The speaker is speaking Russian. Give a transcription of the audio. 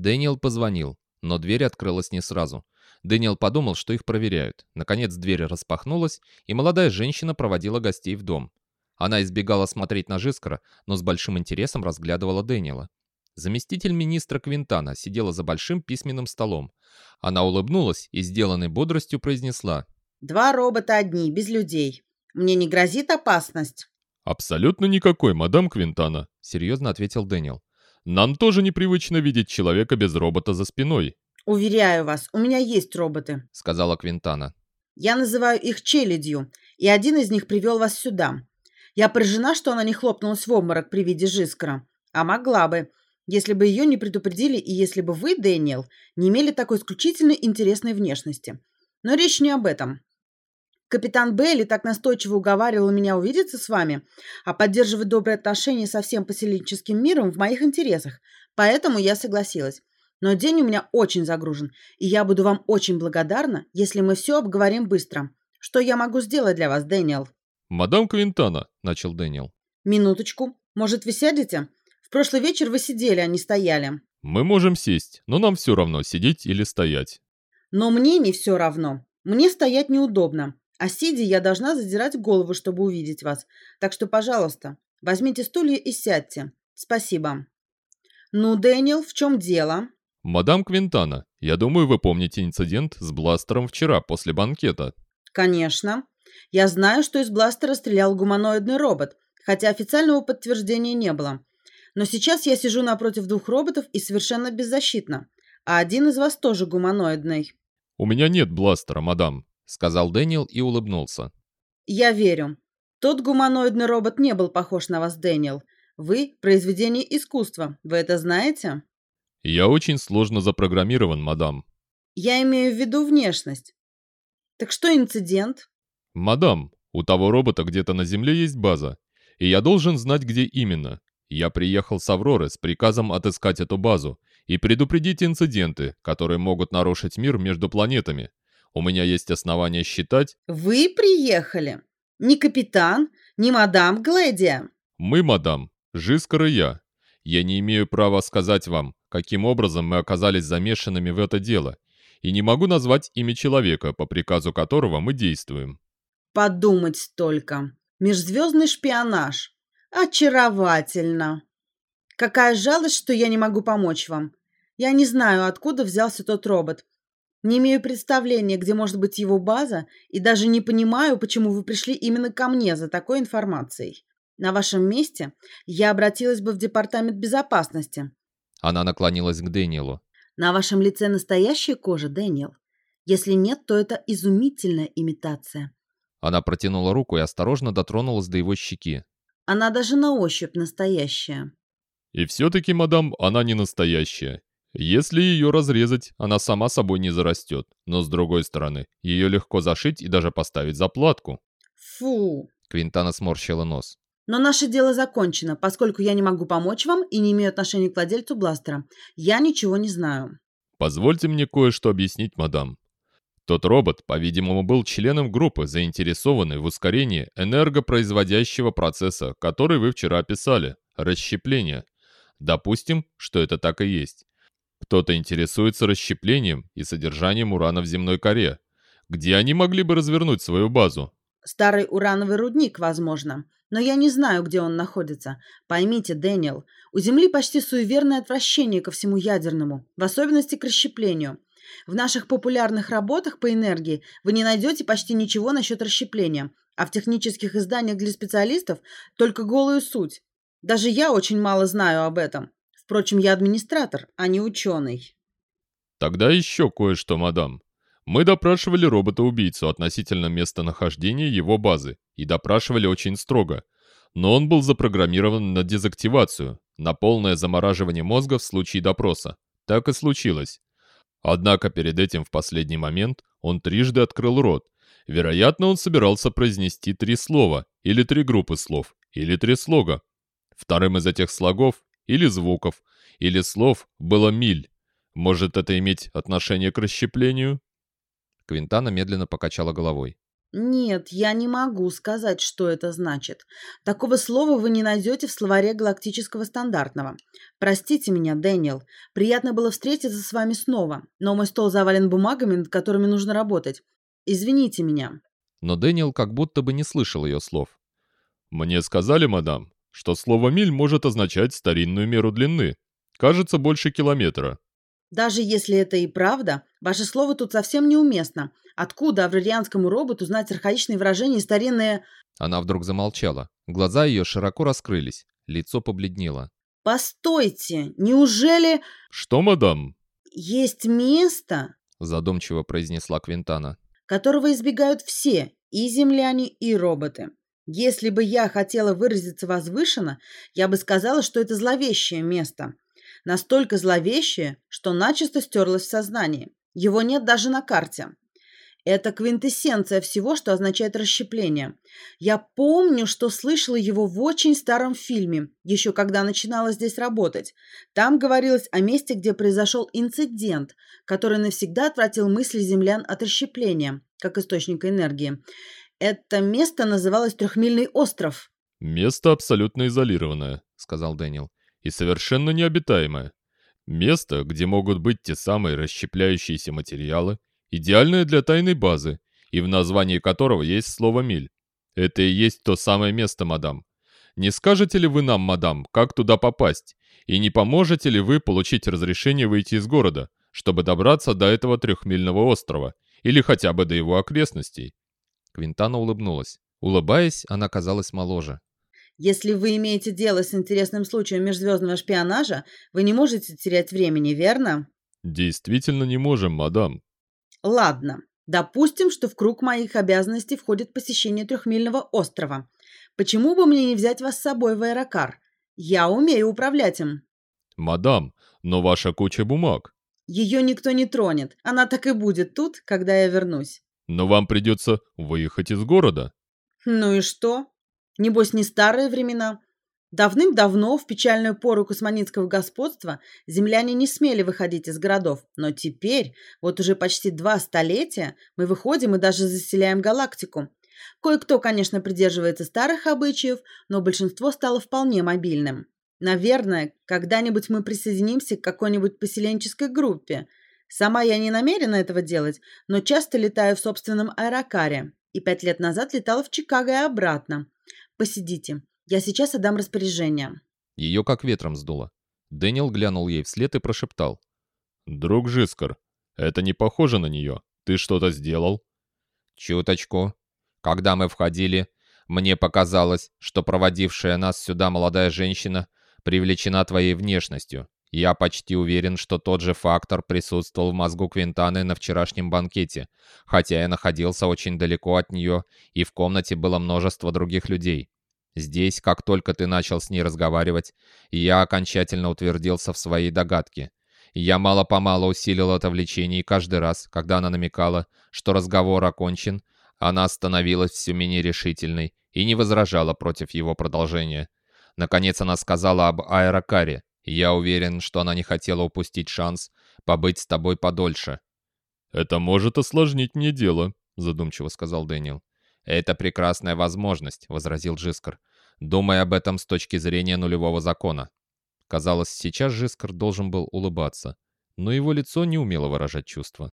Дэниел позвонил, но дверь открылась не сразу. Дэниел подумал, что их проверяют. Наконец дверь распахнулась, и молодая женщина проводила гостей в дом. Она избегала смотреть на Жискара, но с большим интересом разглядывала Дэниела. Заместитель министра Квинтана сидела за большим письменным столом. Она улыбнулась и, с деланной бодростью, произнесла. «Два робота одни, без людей. Мне не грозит опасность?» «Абсолютно никакой, мадам Квинтана», — серьезно ответил Дэниел. «Нам тоже непривычно видеть человека без робота за спиной». «Уверяю вас, у меня есть роботы», — сказала Квинтана. «Я называю их челядью, и один из них привел вас сюда. Я поражена, что она не хлопнулась в обморок при виде Жискара. А могла бы, если бы ее не предупредили и если бы вы, Дэниел, не имели такой исключительно интересной внешности. Но речь не об этом. Капитан Бейли так настойчиво уговаривал меня увидеться с вами, а поддерживать добрые отношения со всем поселенческим миром в моих интересах, поэтому я согласилась. Но день у меня очень загружен, и я буду вам очень благодарна, если мы все обговорим быстро. Что я могу сделать для вас, Дэниел?» «Мадам Квинтана», — начал Дэниел. «Минуточку. Может, вы сядете? В прошлый вечер вы сидели, а не стояли. Мы можем сесть, но нам все равно, сидеть или стоять. Но мне не все равно. Мне стоять неудобно. А сидя, я должна задирать голову, чтобы увидеть вас. Так что, пожалуйста, возьмите стулья и сядьте. Спасибо. Ну, Дэниел, в чем дело? Мадам Квинтана, я думаю, вы помните инцидент с бластером вчера после банкета. Конечно. Я знаю, что из бластера стрелял гуманоидный робот, хотя официального подтверждения не было. Но сейчас я сижу напротив двух роботов и совершенно беззащитна. А один из вас тоже гуманоидный. «У меня нет бластера, мадам», — сказал Дэниел и улыбнулся. «Я верю. Тот гуманоидный робот не был похож на вас, Дэниел. Вы — произведение искусства. Вы это знаете?» «Я очень сложно запрограммирован, мадам». «Я имею в виду внешность. Так что инцидент?» «Мадам, у того робота где-то на Земле есть база, и я должен знать, где именно. Я приехал с Авроры с приказом отыскать эту базу и предупредить инциденты, которые могут нарушить мир между планетами. У меня есть основания считать... Вы приехали? Не капитан, не мадам Гледия? Мы, мадам, Жискар и я. Я не имею права сказать вам, каким образом мы оказались замешанными в это дело, и не могу назвать имя человека, по приказу которого мы действуем. Подумать только. Межзвездный шпионаж. Очаровательно. Какая жалость, что я не могу помочь вам. Я не знаю, откуда взялся тот робот. Не имею представления, где может быть его база, и даже не понимаю, почему вы пришли именно ко мне за такой информацией. На вашем месте я обратилась бы в департамент безопасности. Она наклонилась к Дэниелу. На вашем лице настоящая кожа, Дэниел. Если нет, то это изумительная имитация. Она протянула руку и осторожно дотронулась до его щеки. Она даже на ощупь настоящая. И все-таки, мадам, она не настоящая. Если ее разрезать, она сама собой не зарастет. Но с другой стороны, ее легко зашить и даже поставить заплатку. Фу. Квинтана сморщила нос. Но наше дело закончено, поскольку я не могу помочь вам и не имею отношения к владельцу бластера. Я ничего не знаю. Позвольте мне кое-что объяснить, мадам. Тот робот, по-видимому, был членом группы, заинтересованной в ускорении энергопроизводящего процесса, который вы вчера описали – расщепление. Допустим, что это так и есть. Кто-то интересуется расщеплением и содержанием урана в земной коре. Где они могли бы развернуть свою базу? Старый урановый рудник, возможно. Но я не знаю, где он находится. Поймите, Дэниел, у Земли почти суеверное отвращение ко всему ядерному, в особенности к расщеплению. В наших популярных работах по энергии вы не найдете почти ничего насчет расщепления, а в технических изданиях для специалистов только голую суть. Даже я очень мало знаю об этом. Впрочем, я администратор, а не ученый. Тогда еще кое-что, мадам. Мы допрашивали робота-убийцу относительно местонахождения его базы и допрашивали очень строго. Но он был запрограммирован на дезактивацию, на полное замораживание мозга в случае допроса. Так и случилось. Однако перед этим в последний момент он трижды открыл рот. Вероятно, он собирался произнести три слова, или три группы слов, или три слога. Вторым из этих слогов, или звуков, или слов было «миль». Может это иметь отношение к расщеплению? Квинтана медленно покачала головой. Нет, я не могу сказать, что это значит. Такого слова вы не найдете в словаре галактического стандартного. Простите меня, Дэниел. Приятно было встретиться с вами снова, но мой стол завален бумагами, над которыми нужно работать. Извините меня. Но Дэниел как будто бы не слышал ее слов. «Мне сказали, мадам, что слово «миль» может означать старинную меру длины. Кажется, больше километра. Даже если это и правда, ваше слово тут совсем неуместно. Откуда аврарианскому роботу знать архаичные выражения и старинные... Она вдруг замолчала. Глаза ее широко раскрылись. Лицо побледнело. Постойте, неужели... Что, мадам? Есть место, задумчиво произнесла Квинтана, которого избегают все, и земляне, и роботы. Если бы я хотела выразиться возвышенно, я бы сказала, что это зловещее место. Настолько зловещее, что начисто стерлось в сознании. Его нет даже на карте. Это квинтэссенция всего, что означает расщепление. Я помню, что слышала его в очень старом фильме, еще когда начинала здесь работать. Там говорилось о месте, где произошел инцидент, который навсегда отвратил мысли землян от расщепления, как источника энергии. Это место называлось Трехмильный остров. «Место абсолютно изолированное», — сказал Дэниел, — «и совершенно необитаемое. Место, где могут быть те самые расщепляющиеся материалы, идеальное для тайной базы, и в названии которого есть слово «миль». Это и есть то самое место, мадам. Не скажете ли вы нам, мадам, как туда попасть? И не поможете ли вы получить разрешение выйти из города, чтобы добраться до этого трехмильного острова, или хотя бы до его окрестностей?» Квинтана улыбнулась. Улыбаясь, она казалась моложе. «Если вы имеете дело с интересным случаем межзвездного шпионажа, вы не можете терять времени, верно?» «Действительно не можем, мадам», Ладно, допустим, что в круг моих обязанностей входит посещение трехмильного острова. Почему бы мне не взять вас с собой в аэрокар? Я умею управлять им. Мадам, но ваша куча бумаг. Ее никто не тронет. Она так и будет тут, когда я вернусь. Но вам придется выехать из города. Ну и что? Небось, не старые времена. Давным-давно, в печальную пору космонитского господства, земляне не смели выходить из городов, но теперь, вот уже почти два столетия, мы выходим и даже заселяем галактику. Кое-кто, конечно, придерживается старых обычаев, но большинство стало вполне мобильным. Наверное, когда-нибудь мы присоединимся к какой-нибудь поселенческой группе. Сама я не намерена этого делать, но часто летаю в собственном аэрокаре. И пять лет назад летала в Чикаго и обратно. Посидите. Я сейчас отдам распоряжение». Ее как ветром сдуло. Дэниел глянул ей вслед и прошептал. «Друг Жискар, это не похоже на нее. Ты что-то сделал?» «Чуточку. Когда мы входили, мне показалось, что проводившая нас сюда молодая женщина привлечена твоей внешностью. Я почти уверен, что тот же фактор присутствовал в мозгу Квинтаны на вчерашнем банкете, хотя я находился очень далеко от нее, и в комнате было множество других людей. Здесь, как только ты начал с ней разговаривать, я окончательно утвердился в своей догадке. Я мало-помалу усилил это влечение, и каждый раз, когда она намекала, что разговор окончен, она становилась все менее решительной и не возражала против его продолжения. Наконец она сказала об аэрокаре. Я уверен, что она не хотела упустить шанс побыть с тобой подольше. «Это может осложнить мне дело», — задумчиво сказал Дэниел. «Это прекрасная возможность», — возразил Джискар. «Думай об этом с точки зрения нулевого закона». Казалось, сейчас Джискар должен был улыбаться, но его лицо не умело выражать чувства.